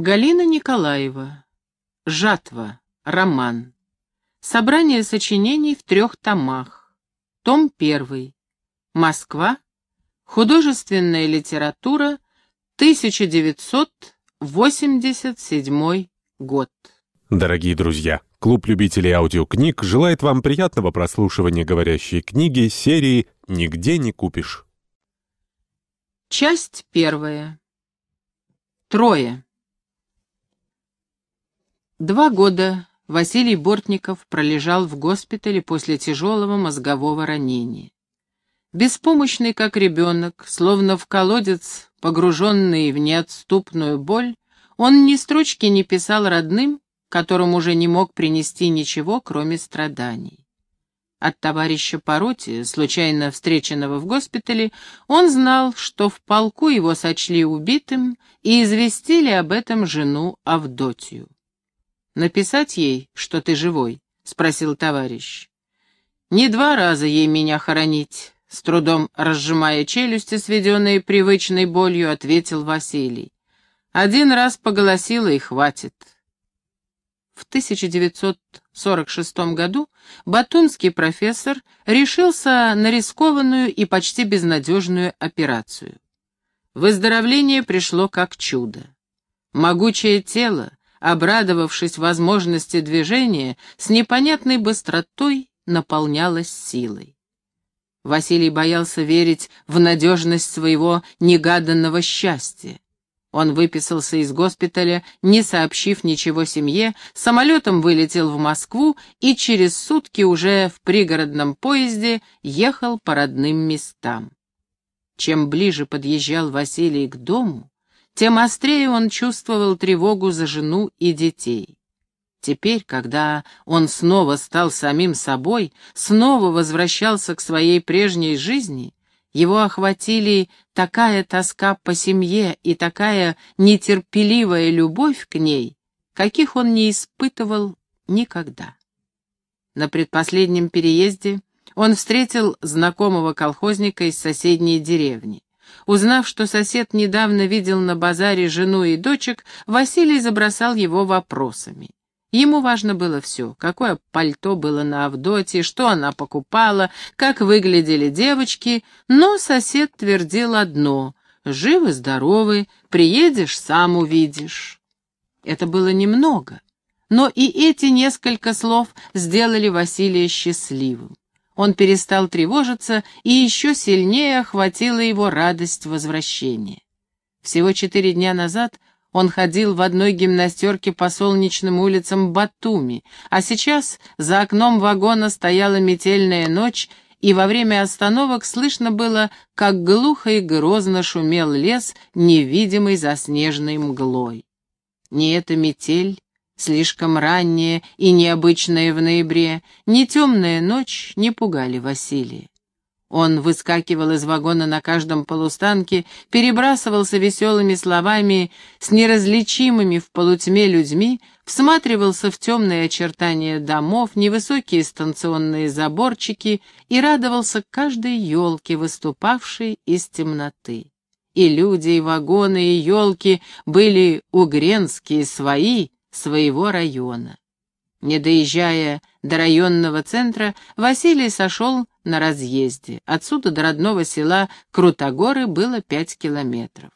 Галина Николаева. Жатва. Роман. Собрание сочинений в трех томах. Том первый. Москва. Художественная литература. 1987 год. Дорогие друзья, клуб любителей аудиокниг желает вам приятного прослушивания говорящей книги серии «Нигде не купишь». Часть первая. Трое. Два года Василий Бортников пролежал в госпитале после тяжелого мозгового ранения. Беспомощный, как ребенок, словно в колодец, погруженный в неотступную боль, он ни строчки не писал родным, которым уже не мог принести ничего, кроме страданий. От товарища Пороти, случайно встреченного в госпитале, он знал, что в полку его сочли убитым и известили об этом жену Авдотью. «Написать ей, что ты живой?» — спросил товарищ. «Не два раза ей меня хоронить», — с трудом разжимая челюсти, сведенные привычной болью, ответил Василий. «Один раз поголосила и хватит». В 1946 году батумский профессор решился на рискованную и почти безнадежную операцию. Выздоровление пришло как чудо. Могучее тело, обрадовавшись возможности движения, с непонятной быстротой наполнялась силой. Василий боялся верить в надежность своего негаданного счастья. Он выписался из госпиталя, не сообщив ничего семье, самолетом вылетел в Москву и через сутки уже в пригородном поезде ехал по родным местам. Чем ближе подъезжал Василий к дому, тем острее он чувствовал тревогу за жену и детей. Теперь, когда он снова стал самим собой, снова возвращался к своей прежней жизни, его охватили такая тоска по семье и такая нетерпеливая любовь к ней, каких он не испытывал никогда. На предпоследнем переезде он встретил знакомого колхозника из соседней деревни. Узнав, что сосед недавно видел на базаре жену и дочек, Василий забросал его вопросами. Ему важно было все, какое пальто было на Авдоте, что она покупала, как выглядели девочки, но сосед твердил одно — «Живы-здоровы, приедешь, сам увидишь». Это было немного, но и эти несколько слов сделали Василия счастливым. Он перестал тревожиться, и еще сильнее охватила его радость возвращения. Всего четыре дня назад он ходил в одной гимнастерке по солнечным улицам Батуми, а сейчас за окном вагона стояла метельная ночь, и во время остановок слышно было, как глухо и грозно шумел лес, невидимый за снежной мглой. Не эта метель, слишком ранняя и необычная в ноябре, ни темная ночь не пугали Василия. Он выскакивал из вагона на каждом полустанке, перебрасывался веселыми словами с неразличимыми в полутьме людьми, всматривался в темные очертания домов, невысокие станционные заборчики и радовался каждой елке, выступавшей из темноты. И люди, и вагоны, и елки были угренские, свои, своего района. Не доезжая до районного центра, Василий сошел на разъезде. Отсюда до родного села Крутогоры было пять километров.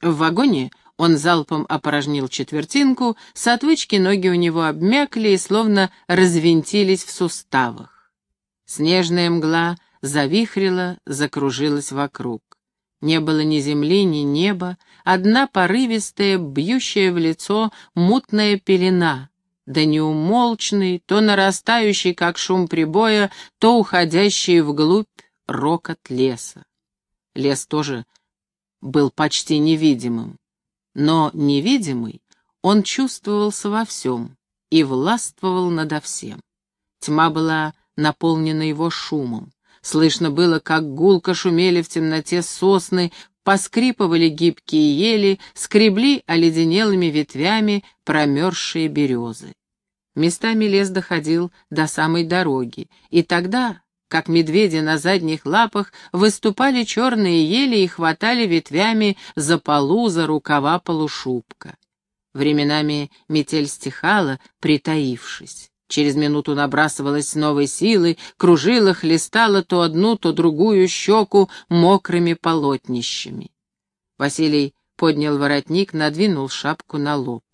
В вагоне он залпом опорожнил четвертинку, с отвычки ноги у него обмякли и словно развинтились в суставах. Снежная мгла завихрила, закружилась вокруг. Не было ни земли, ни неба, одна порывистая, бьющая в лицо мутная пелена, да неумолчный, то нарастающий, как шум прибоя, то уходящий вглубь рокот леса. Лес тоже был почти невидимым, но невидимый он чувствовался во всем и властвовал надо всем. Тьма была наполнена его шумом. Слышно было, как гулко шумели в темноте сосны, поскрипывали гибкие ели, скребли оледенелыми ветвями промерзшие березы. Местами лес доходил до самой дороги, и тогда, как медведи на задних лапах, выступали черные ели и хватали ветвями за полу, за рукава полушубка. Временами метель стихала, притаившись. Через минуту набрасывалась с новой силой, кружила, хлестала то одну, то другую щеку мокрыми полотнищами. Василий поднял воротник, надвинул шапку на лоб.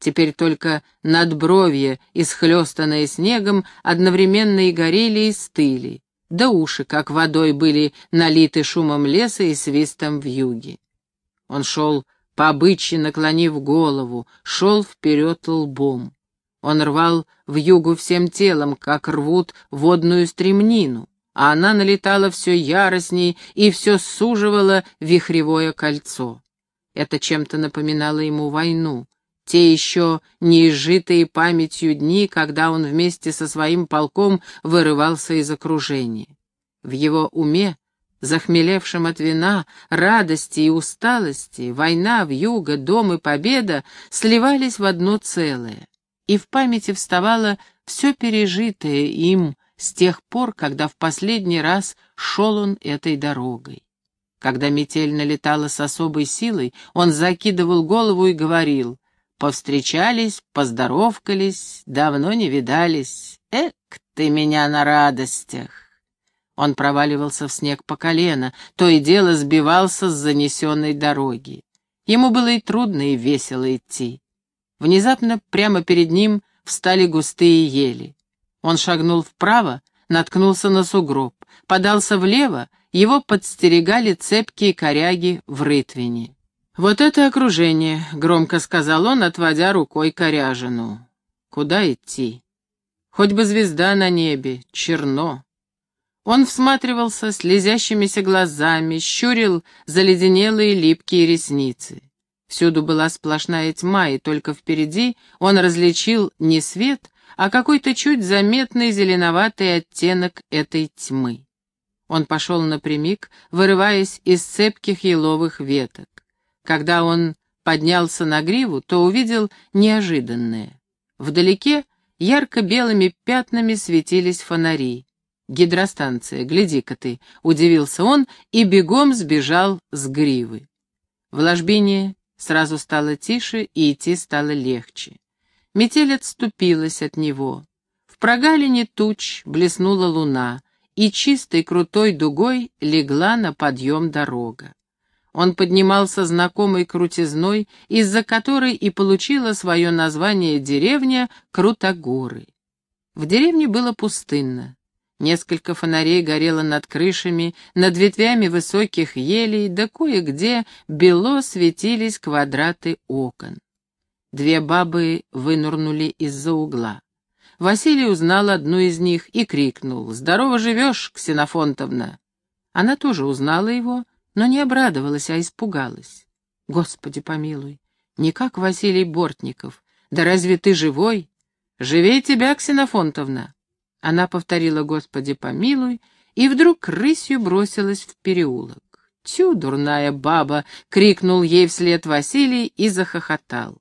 Теперь только надбровье, исхлестанное снегом, одновременно и горели, и стыли, да уши, как водой, были налиты шумом леса и свистом в юге. Он шел по обычаю, наклонив голову, шел вперед лбом. Он рвал в югу всем телом, как рвут водную стремнину, а она налетала все яростней и все суживала вихревое кольцо. Это чем-то напоминало ему войну, те еще неизжитые памятью дни, когда он вместе со своим полком вырывался из окружения. В его уме, захмелевшем от вина, радости и усталости, война, вьюга, дом и победа сливались в одно целое и в памяти вставало все пережитое им с тех пор, когда в последний раз шел он этой дорогой. Когда метель налетала с особой силой, он закидывал голову и говорил «Повстречались, поздоровкались, давно не видались. Эк, ты меня на радостях!» Он проваливался в снег по колено, то и дело сбивался с занесенной дороги. Ему было и трудно, и весело идти. Внезапно прямо перед ним встали густые ели. Он шагнул вправо, наткнулся на сугроб, подался влево, его подстерегали цепкие коряги в рытвине. «Вот это окружение», — громко сказал он, отводя рукой коряжину. «Куда идти? Хоть бы звезда на небе, черно». Он всматривался слезящимися глазами, щурил заледенелые липкие ресницы. Всюду была сплошная тьма, и только впереди он различил не свет, а какой-то чуть заметный зеленоватый оттенок этой тьмы. Он пошел напрямик, вырываясь из цепких еловых веток. Когда он поднялся на гриву, то увидел неожиданное. Вдалеке ярко-белыми пятнами светились фонари. «Гидростанция, гляди-ка ты!» — удивился он и бегом сбежал с гривы. В ложбине Сразу стало тише, и идти стало легче. Метель отступилась от него. В прогалине туч блеснула луна, и чистой крутой дугой легла на подъем дорога. Он поднимался знакомой крутизной, из-за которой и получила свое название деревня Крутогоры. В деревне было пустынно. Несколько фонарей горело над крышами, над ветвями высоких елей, да кое-где бело светились квадраты окон. Две бабы вынурнули из-за угла. Василий узнал одну из них и крикнул «Здорово живешь, Ксенофонтовна!» Она тоже узнала его, но не обрадовалась, а испугалась. «Господи помилуй, не как Василий Бортников. Да разве ты живой? Живей тебя, Ксенофонтовна!» Она повторила «Господи, помилуй», и вдруг рысью бросилась в переулок. «Тю, дурная баба!» — крикнул ей вслед Василий и захохотал.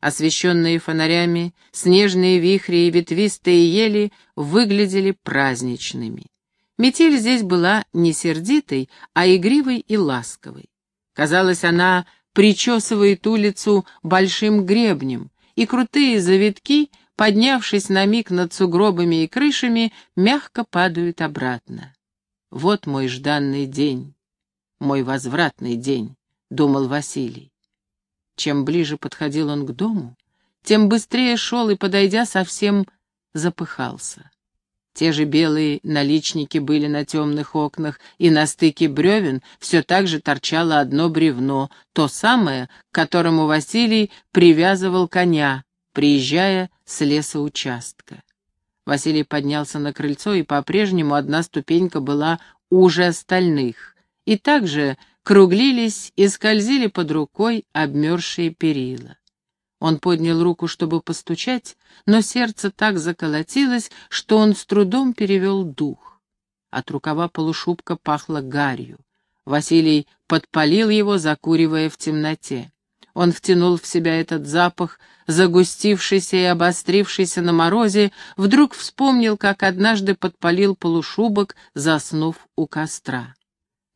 Освещенные фонарями, снежные вихри и ветвистые ели выглядели праздничными. Метель здесь была не сердитой, а игривой и ласковой. Казалось, она причесывает улицу большим гребнем, и крутые завитки — поднявшись на миг над сугробами и крышами, мягко падают обратно. «Вот мой жданный день, мой возвратный день», — думал Василий. Чем ближе подходил он к дому, тем быстрее шел и, подойдя, совсем запыхался. Те же белые наличники были на темных окнах, и на стыке бревен все так же торчало одно бревно, то самое, к которому Василий привязывал коня, приезжая с лесоучастка. Василий поднялся на крыльцо, и по-прежнему одна ступенька была уже остальных, и также круглились и скользили под рукой обмерзшие перила. Он поднял руку, чтобы постучать, но сердце так заколотилось, что он с трудом перевел дух. От рукава полушубка пахло гарью. Василий подпалил его, закуривая в темноте. Он втянул в себя этот запах, загустившийся и обострившийся на морозе, вдруг вспомнил, как однажды подпалил полушубок, заснув у костра.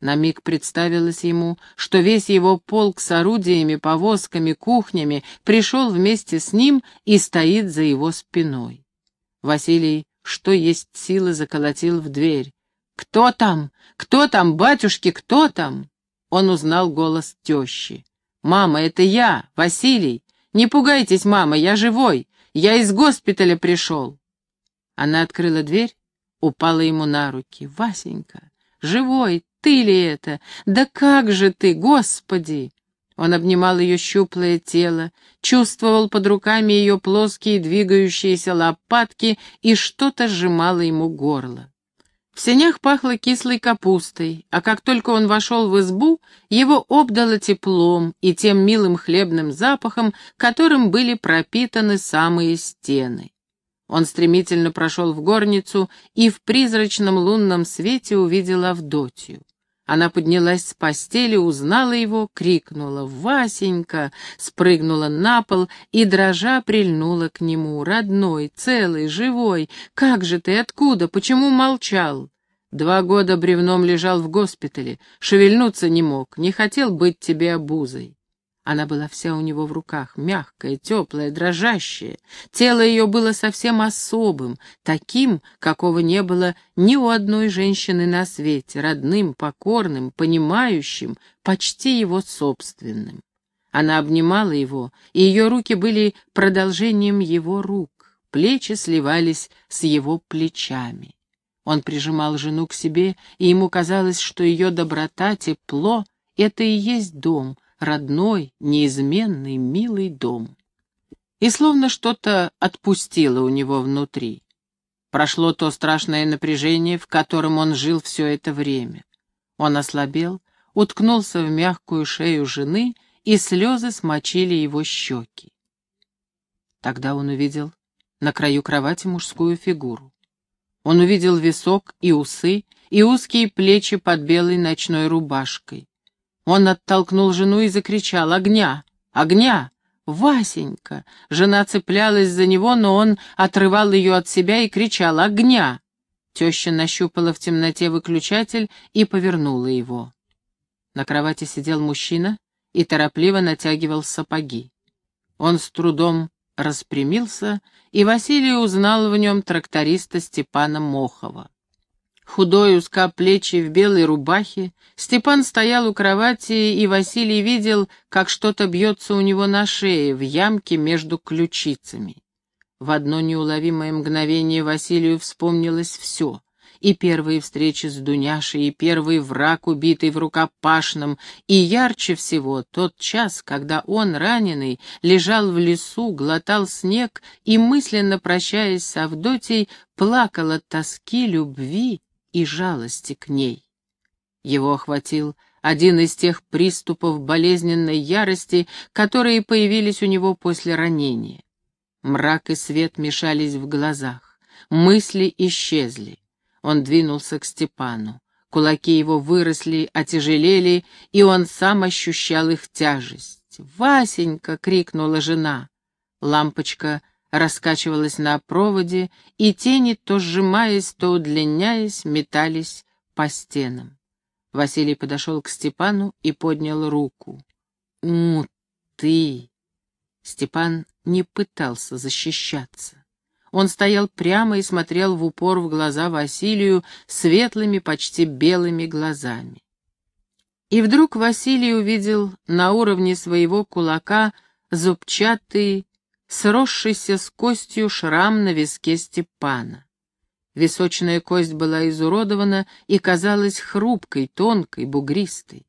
На миг представилось ему, что весь его полк с орудиями, повозками, кухнями пришел вместе с ним и стоит за его спиной. Василий, что есть силы, заколотил в дверь. «Кто там? Кто там, батюшки, кто там?» Он узнал голос тещи. «Мама, это я, Василий. Не пугайтесь, мама, я живой. Я из госпиталя пришел». Она открыла дверь, упала ему на руки. «Васенька, живой, ты ли это? Да как же ты, Господи!» Он обнимал ее щуплое тело, чувствовал под руками ее плоские двигающиеся лопатки и что-то сжимало ему горло. В сенях пахло кислой капустой, а как только он вошел в избу, его обдало теплом и тем милым хлебным запахом, которым были пропитаны самые стены. Он стремительно прошел в горницу и в призрачном лунном свете увидел Авдотью. Она поднялась с постели, узнала его, крикнула «Васенька!», спрыгнула на пол и, дрожа, прильнула к нему. «Родной, целый, живой! Как же ты? Откуда? Почему молчал?» Два года бревном лежал в госпитале, шевельнуться не мог, не хотел быть тебе обузой. Она была вся у него в руках, мягкая, теплая, дрожащая. Тело ее было совсем особым, таким, какого не было ни у одной женщины на свете, родным, покорным, понимающим, почти его собственным. Она обнимала его, и ее руки были продолжением его рук, плечи сливались с его плечами. Он прижимал жену к себе, и ему казалось, что ее доброта, тепло — это и есть дом — родной, неизменный, милый дом. И словно что-то отпустило у него внутри. Прошло то страшное напряжение, в котором он жил все это время. Он ослабел, уткнулся в мягкую шею жены, и слезы смочили его щеки. Тогда он увидел на краю кровати мужскую фигуру. Он увидел висок и усы, и узкие плечи под белой ночной рубашкой. Он оттолкнул жену и закричал «Огня! Огня!» «Васенька!» Жена цеплялась за него, но он отрывал ее от себя и кричал «Огня!» Теща нащупала в темноте выключатель и повернула его. На кровати сидел мужчина и торопливо натягивал сапоги. Он с трудом распрямился, и Василий узнал в нем тракториста Степана Мохова. Худой, узкоплечий, в белой рубахе, Степан стоял у кровати, и Василий видел, как что-то бьется у него на шее, в ямке между ключицами. В одно неуловимое мгновение Василию вспомнилось все. И первые встречи с Дуняшей, и первый враг, убитый в рукопашном, и ярче всего тот час, когда он, раненый, лежал в лесу, глотал снег и, мысленно прощаясь с Авдотьей, плакал от тоски, любви и жалости к ней. Его охватил один из тех приступов болезненной ярости, которые появились у него после ранения. Мрак и свет мешались в глазах, мысли исчезли. Он двинулся к Степану. Кулаки его выросли, отяжелели, и он сам ощущал их тяжесть. «Васенька!» — крикнула жена. Лампочка раскачивалась на проводе, и тени, то сжимаясь, то удлиняясь, метались по стенам. Василий подошел к Степану и поднял руку. «У, ты!» Степан не пытался защищаться. Он стоял прямо и смотрел в упор в глаза Василию светлыми, почти белыми глазами. И вдруг Василий увидел на уровне своего кулака зубчатый сросшийся с костью шрам на виске Степана. Височная кость была изуродована и казалась хрупкой, тонкой, бугристой.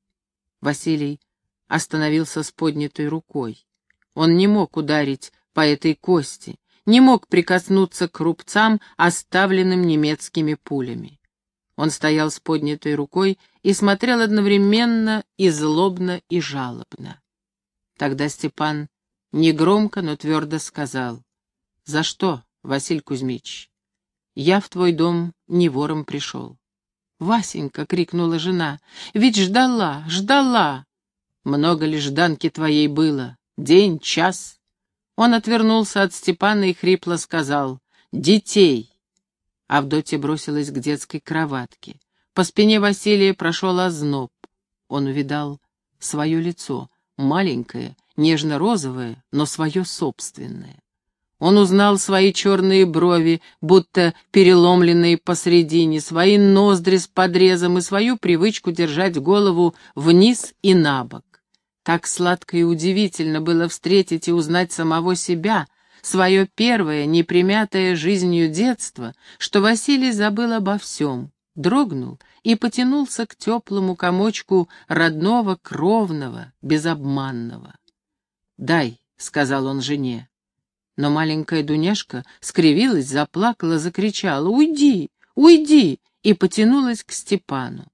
Василий остановился с поднятой рукой. Он не мог ударить по этой кости, не мог прикоснуться к рубцам, оставленным немецкими пулями. Он стоял с поднятой рукой и смотрел одновременно и злобно, и жалобно. Тогда Степан Негромко, но твердо сказал. «За что, Василий Кузьмич? Я в твой дом не вором пришел». «Васенька!» — крикнула жена. «Ведь ждала, ждала!» «Много ли жданки твоей было? День, час?» Он отвернулся от Степана и хрипло сказал. «Детей!» Авдотья бросилась к детской кроватке. По спине Василия прошел озноб. Он увидал свое лицо, маленькое, нежно-розовое, но свое собственное. Он узнал свои черные брови, будто переломленные посредине, свои ноздри с подрезом и свою привычку держать голову вниз и на бок. Так сладко и удивительно было встретить и узнать самого себя, свое первое, непримятое жизнью детство, что Василий забыл обо всем, дрогнул и потянулся к теплому комочку родного, кровного, безобманного. «Дай», — сказал он жене, но маленькая Дуняшка скривилась, заплакала, закричала «Уйди! Уйди!» и потянулась к Степану.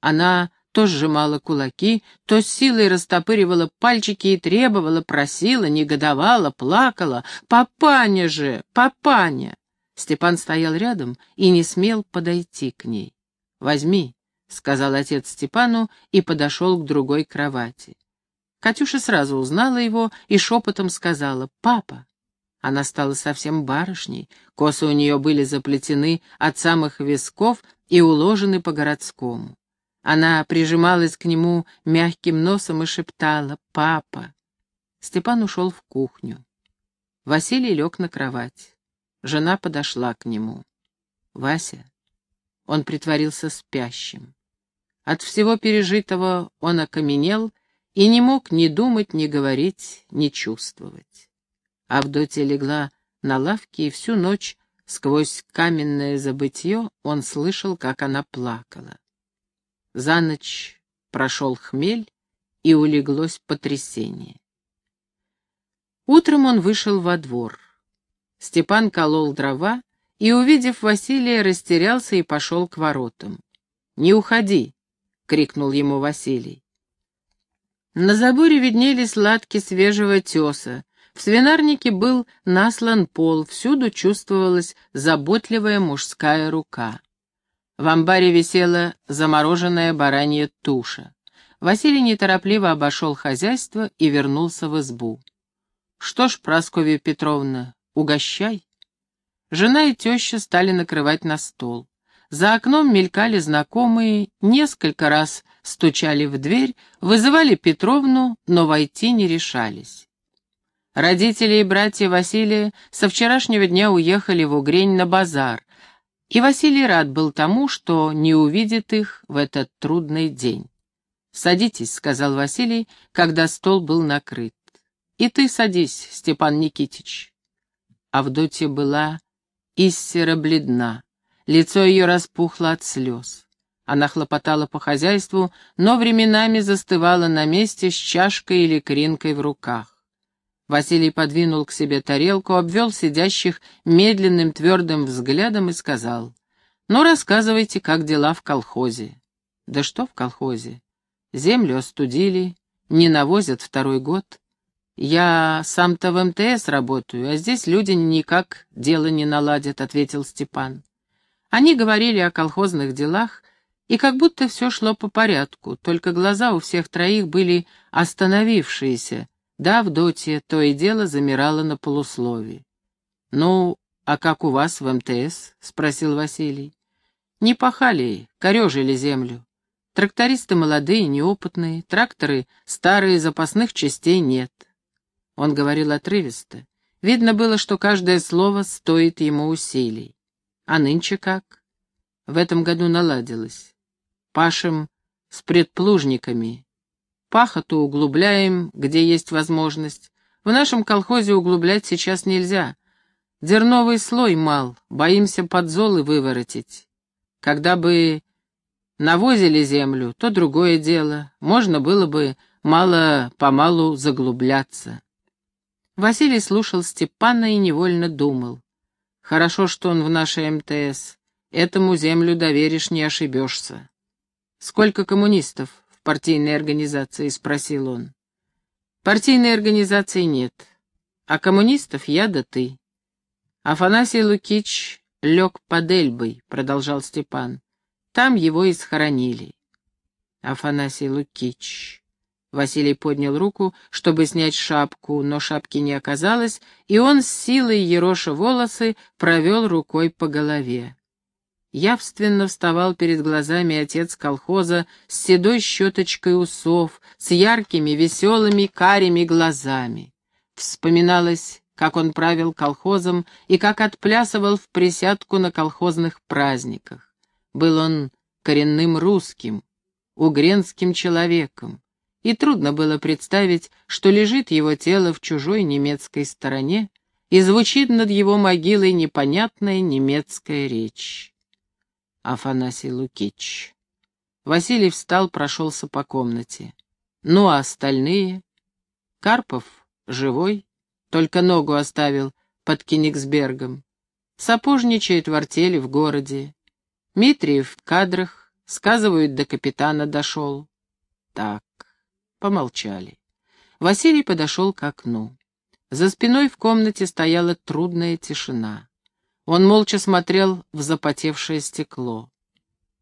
Она то сжимала кулаки, то с силой растопыривала пальчики и требовала, просила, негодовала, плакала. «Папаня же! Папаня!» Степан стоял рядом и не смел подойти к ней. «Возьми», — сказал отец Степану и подошел к другой кровати. Катюша сразу узнала его и шепотом сказала «Папа». Она стала совсем барышней, косы у нее были заплетены от самых висков и уложены по-городскому. Она прижималась к нему мягким носом и шептала «Папа». Степан ушел в кухню. Василий лег на кровать. Жена подошла к нему. «Вася». Он притворился спящим. От всего пережитого он окаменел и не мог ни думать, ни говорить, ни чувствовать. Авдотья легла на лавке, и всю ночь сквозь каменное забытье он слышал, как она плакала. За ночь прошел хмель, и улеглось потрясение. Утром он вышел во двор. Степан колол дрова, и, увидев Василия, растерялся и пошел к воротам. «Не уходи!» — крикнул ему Василий. На заборе виднелись латки свежего теса, в свинарнике был наслан пол, всюду чувствовалась заботливая мужская рука. В амбаре висела замороженная баранья туша. Василий неторопливо обошел хозяйство и вернулся в избу. «Что ж, Прасковья Петровна, угощай». Жена и теща стали накрывать на стол. За окном мелькали знакомые, несколько раз стучали в дверь, вызывали Петровну, но войти не решались. Родители и братья Василия со вчерашнего дня уехали в Угрень на базар, и Василий рад был тому, что не увидит их в этот трудный день. «Садитесь», — сказал Василий, когда стол был накрыт. «И ты садись, Степан Никитич». Авдотья была иссера бледна, лицо ее распухло от слез. Она хлопотала по хозяйству, но временами застывала на месте с чашкой или кринкой в руках. Василий подвинул к себе тарелку, обвел сидящих медленным твердым взглядом и сказал, «Ну, рассказывайте, как дела в колхозе». «Да что в колхозе? Землю остудили, не навозят второй год. Я сам-то в МТС работаю, а здесь люди никак дело не наладят», — ответил Степан. Они говорили о колхозных делах, и как будто все шло по порядку, только глаза у всех троих были остановившиеся, да, Авдотья то и дело замирала на полусловии. «Ну, а как у вас в МТС?» — спросил Василий. «Не пахали, корежили землю. Трактористы молодые, неопытные, тракторы старые, запасных частей нет». Он говорил отрывисто. Видно было, что каждое слово стоит ему усилий. А нынче как? В этом году наладилось. Пашем с предплужниками, Пахоту углубляем, где есть возможность. В нашем колхозе углублять сейчас нельзя. Дерновый слой мал, боимся подзолы выворотить. Когда бы навозили землю, то другое дело. Можно было бы мало-помалу заглубляться. Василий слушал Степана и невольно думал. Хорошо, что он в нашей МТС. Этому землю доверишь, не ошибешься. Сколько коммунистов? партийной организации?» — спросил он. «Партийной организации нет, а коммунистов я да ты». «Афанасий Лукич лег под Эльбой», — продолжал Степан. «Там его и схоронили». «Афанасий Лукич...» Василий поднял руку, чтобы снять шапку, но шапки не оказалось, и он с силой ероша волосы провел рукой по голове. Явственно вставал перед глазами отец колхоза с седой щеточкой усов, с яркими, веселыми, карими глазами. Вспоминалось, как он правил колхозом и как отплясывал в присядку на колхозных праздниках. Был он коренным русским, угренским человеком, и трудно было представить, что лежит его тело в чужой немецкой стороне, и звучит над его могилой непонятная немецкая речь. Афанасий Лукич. Василий встал, прошелся по комнате. Ну а остальные? Карпов живой, только ногу оставил под Кенигсбергом. Сапожничает в артели в городе. Митриев в кадрах, сказывают, до капитана дошел. Так, помолчали. Василий подошел к окну. За спиной в комнате стояла трудная тишина. Он молча смотрел в запотевшее стекло.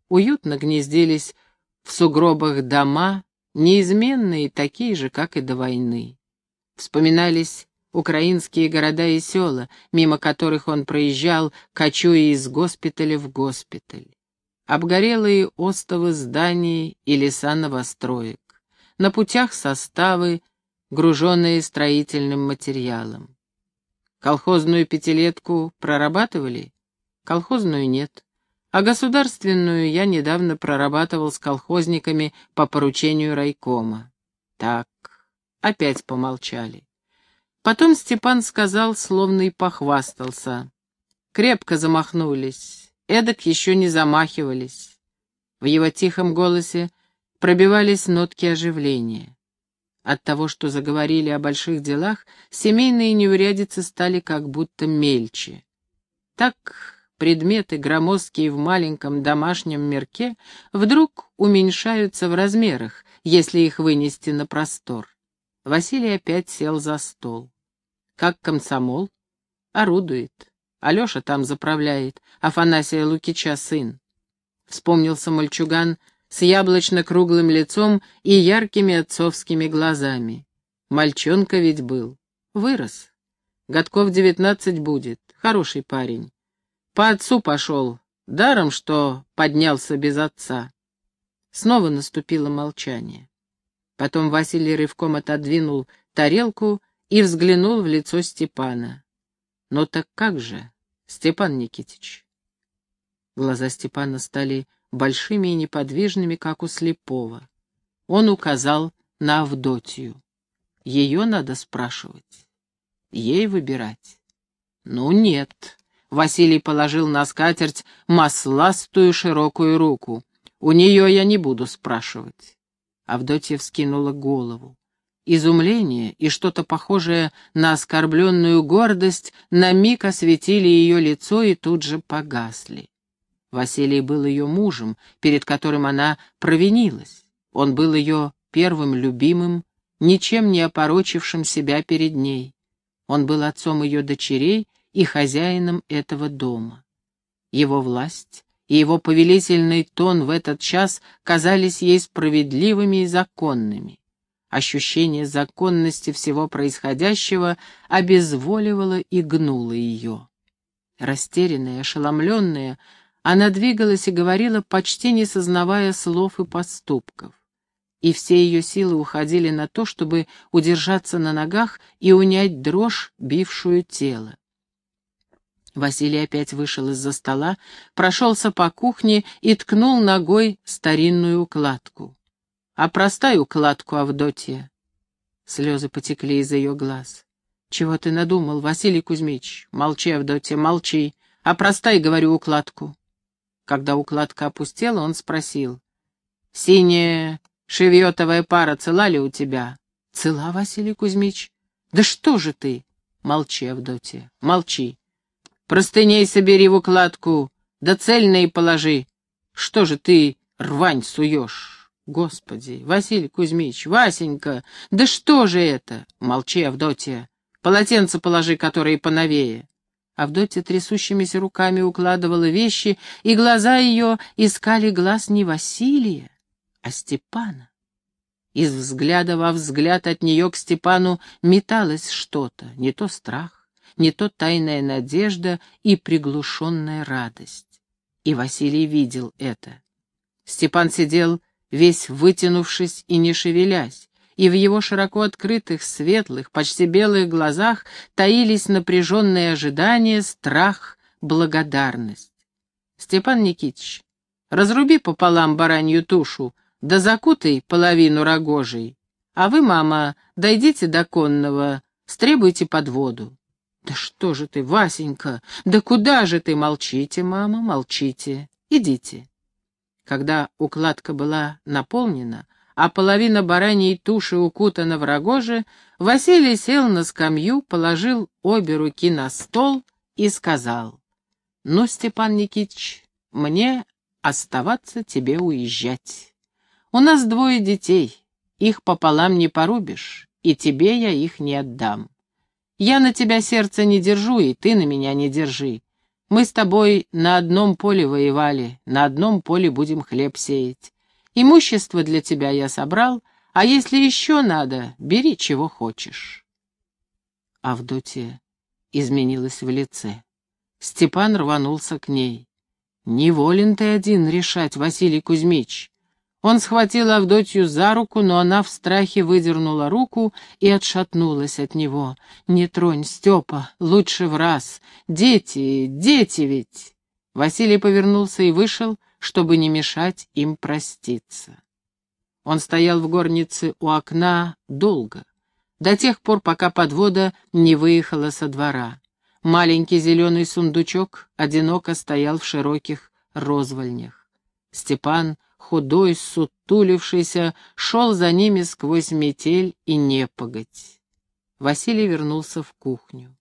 Уютно гнездились в сугробах дома, неизменные, такие же, как и до войны. Вспоминались украинские города и села, мимо которых он проезжал, кочуя из госпиталя в госпиталь. Обгорелые остовы зданий и леса новостроек. На путях составы, груженные строительным материалом. Колхозную пятилетку прорабатывали? Колхозную нет. А государственную я недавно прорабатывал с колхозниками по поручению райкома. Так, опять помолчали. Потом Степан сказал, словно и похвастался. Крепко замахнулись, эдак еще не замахивались. В его тихом голосе пробивались нотки оживления. От того, что заговорили о больших делах, семейные неурядицы стали как будто мельче. Так предметы, громоздкие в маленьком домашнем мирке, вдруг уменьшаются в размерах, если их вынести на простор. Василий опять сел за стол. Как комсомол? Орудует. Алеша там заправляет, Афанасия Лукича сын. Вспомнился мальчуган с яблочно-круглым лицом и яркими отцовскими глазами. Мальчонка ведь был. Вырос. Годков девятнадцать будет. Хороший парень. По отцу пошел. Даром, что поднялся без отца. Снова наступило молчание. Потом Василий рывком отодвинул тарелку и взглянул в лицо Степана. «Ну так как же, Степан Никитич?» Глаза Степана стали большими и неподвижными, как у слепого. Он указал на Авдотью. Ее надо спрашивать. Ей выбирать. Ну, нет. Василий положил на скатерть масластую широкую руку. У нее я не буду спрашивать. Авдотья вскинула голову. Изумление и что-то похожее на оскорбленную гордость на миг осветили ее лицо и тут же погасли. Василий был ее мужем, перед которым она провинилась. Он был ее первым любимым, ничем не опорочившим себя перед ней. Он был отцом ее дочерей и хозяином этого дома. Его власть и его повелительный тон в этот час казались ей справедливыми и законными. Ощущение законности всего происходящего обезволивало и гнуло ее. Растерянная, ошеломленная, она двигалась и говорила, почти не сознавая слов и поступков. И все ее силы уходили на то, чтобы удержаться на ногах и унять дрожь, бившую тело. Василий опять вышел из-за стола, прошелся по кухне и ткнул ногой старинную укладку. «А простая укладку, Авдотья!» Слезы потекли из ее глаз. «Чего ты надумал, Василий Кузьмич? Молчи, Авдотья, молчи. А простай, говорю, укладку!» Когда укладка опустела, он спросил. «Синяя шевьетовая пара цела ли у тебя?» «Цела, Василий Кузьмич?» «Да что же ты?» «Молчи, Авдотья, молчи. Простыней собери в укладку, да цельные положи. Что же ты рвань суешь?» «Господи, Василий Кузьмич, Васенька, да что же это?» «Молчи, Авдотья. Полотенце положи, которые поновее». Авдотья трясущимися руками укладывала вещи, и глаза ее искали глаз не Василия, а Степана. Из взгляда во взгляд от нее к Степану металось что-то, не то страх, не то тайная надежда и приглушенная радость. И Василий видел это. Степан сидел, весь вытянувшись и не шевелясь, и в его широко открытых, светлых, почти белых глазах таились напряженные ожидания, страх, благодарность. «Степан Никитич, разруби пополам баранью тушу, да закутай половину рогожей, а вы, мама, дойдите до конного, стребуйте под воду». «Да что же ты, Васенька, да куда же ты? Молчите, мама, молчите, идите». Когда укладка была наполнена, а половина бараньей туши укутана в рогоже, Василий сел на скамью, положил обе руки на стол и сказал, «Ну, Степан Никитич, мне оставаться тебе уезжать. У нас двое детей, их пополам не порубишь, и тебе я их не отдам. Я на тебя сердце не держу, и ты на меня не держи. Мы с тобой на одном поле воевали, на одном поле будем хлеб сеять. Имущество для тебя я собрал, а если еще надо, бери чего хочешь. Авдотья изменилась в лице. Степан рванулся к ней. «Неволен ты один решать, Василий Кузьмич. Он схватил Авдотью за руку, но она в страхе выдернула руку и отшатнулась от него. «Не тронь, Степа, лучше в раз. Дети, дети ведь!» Василий повернулся и вышел, чтобы не мешать им проститься. Он стоял в горнице у окна долго, до тех пор, пока подвода не выехала со двора. Маленький зеленый сундучок одиноко стоял в широких розвольнях. Степан худой, сутулившийся, шел за ними сквозь метель и непогодь. Василий вернулся в кухню.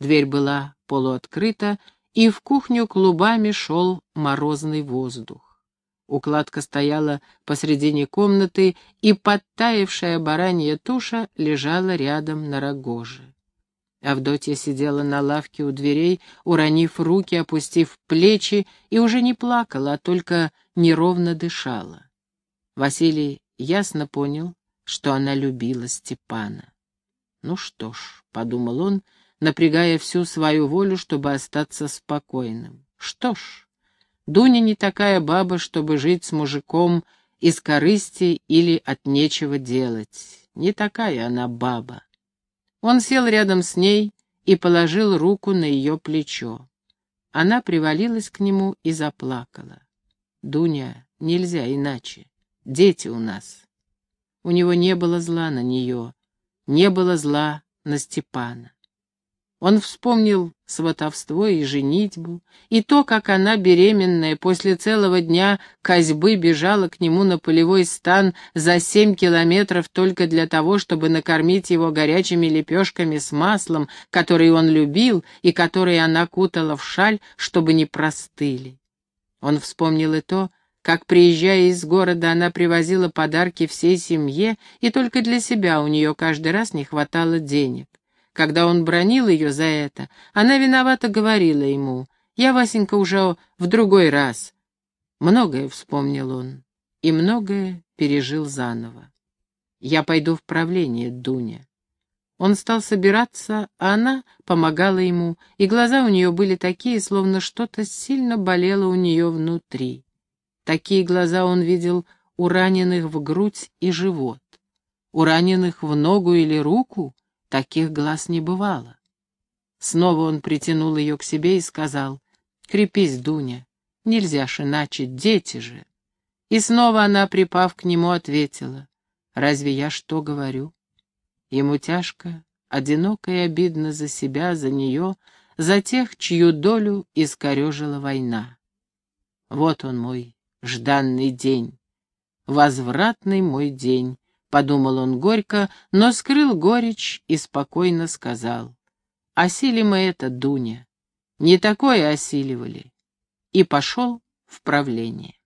Дверь была полуоткрыта, и в кухню клубами шел морозный воздух. Укладка стояла посредине комнаты, и подтаявшая баранья туша лежала рядом на рогоже. Авдотья сидела на лавке у дверей, уронив руки, опустив плечи, и уже не плакала, а только неровно дышала. Василий ясно понял, что она любила Степана. «Ну что ж», — подумал он, напрягая всю свою волю, чтобы остаться спокойным. «Что ж, Дуня не такая баба, чтобы жить с мужиком из корысти или от нечего делать. Не такая она баба. Он сел рядом с ней и положил руку на ее плечо. Она привалилась к нему и заплакала. «Дуня, нельзя иначе. Дети у нас». У него не было зла на нее, не было зла на Степана. Он вспомнил сватовство и женитьбу, и то, как она, беременная, после целого дня козьбы бежала к нему на полевой стан за семь километров только для того, чтобы накормить его горячими лепешками с маслом, которые он любил и которые она кутала в шаль, чтобы не простыли. Он вспомнил и то, как, приезжая из города, она привозила подарки всей семье, и только для себя у нее каждый раз не хватало денег. Когда он бронил ее за это, она виновато говорила ему, «Я, Васенька, уже в другой раз». Многое вспомнил он и многое пережил заново. «Я пойду в правление, Дуня». Он стал собираться, а она помогала ему, и глаза у нее были такие, словно что-то сильно болело у нее внутри. Такие глаза он видел у раненых в грудь и живот. У раненых в ногу или руку Таких глаз не бывало. Снова он притянул ее к себе и сказал, «Крепись, Дуня, нельзя ж иначе, дети же». И снова она, припав к нему, ответила, «Разве я что говорю?» Ему тяжко, одиноко и обидно за себя, за нее, за тех, чью долю искорежила война. Вот он мой жданный день, возвратный мой день, — подумал он горько, но скрыл горечь и спокойно сказал. «Осили мы это, Дуня. Не такое осиливали». И пошел в правление.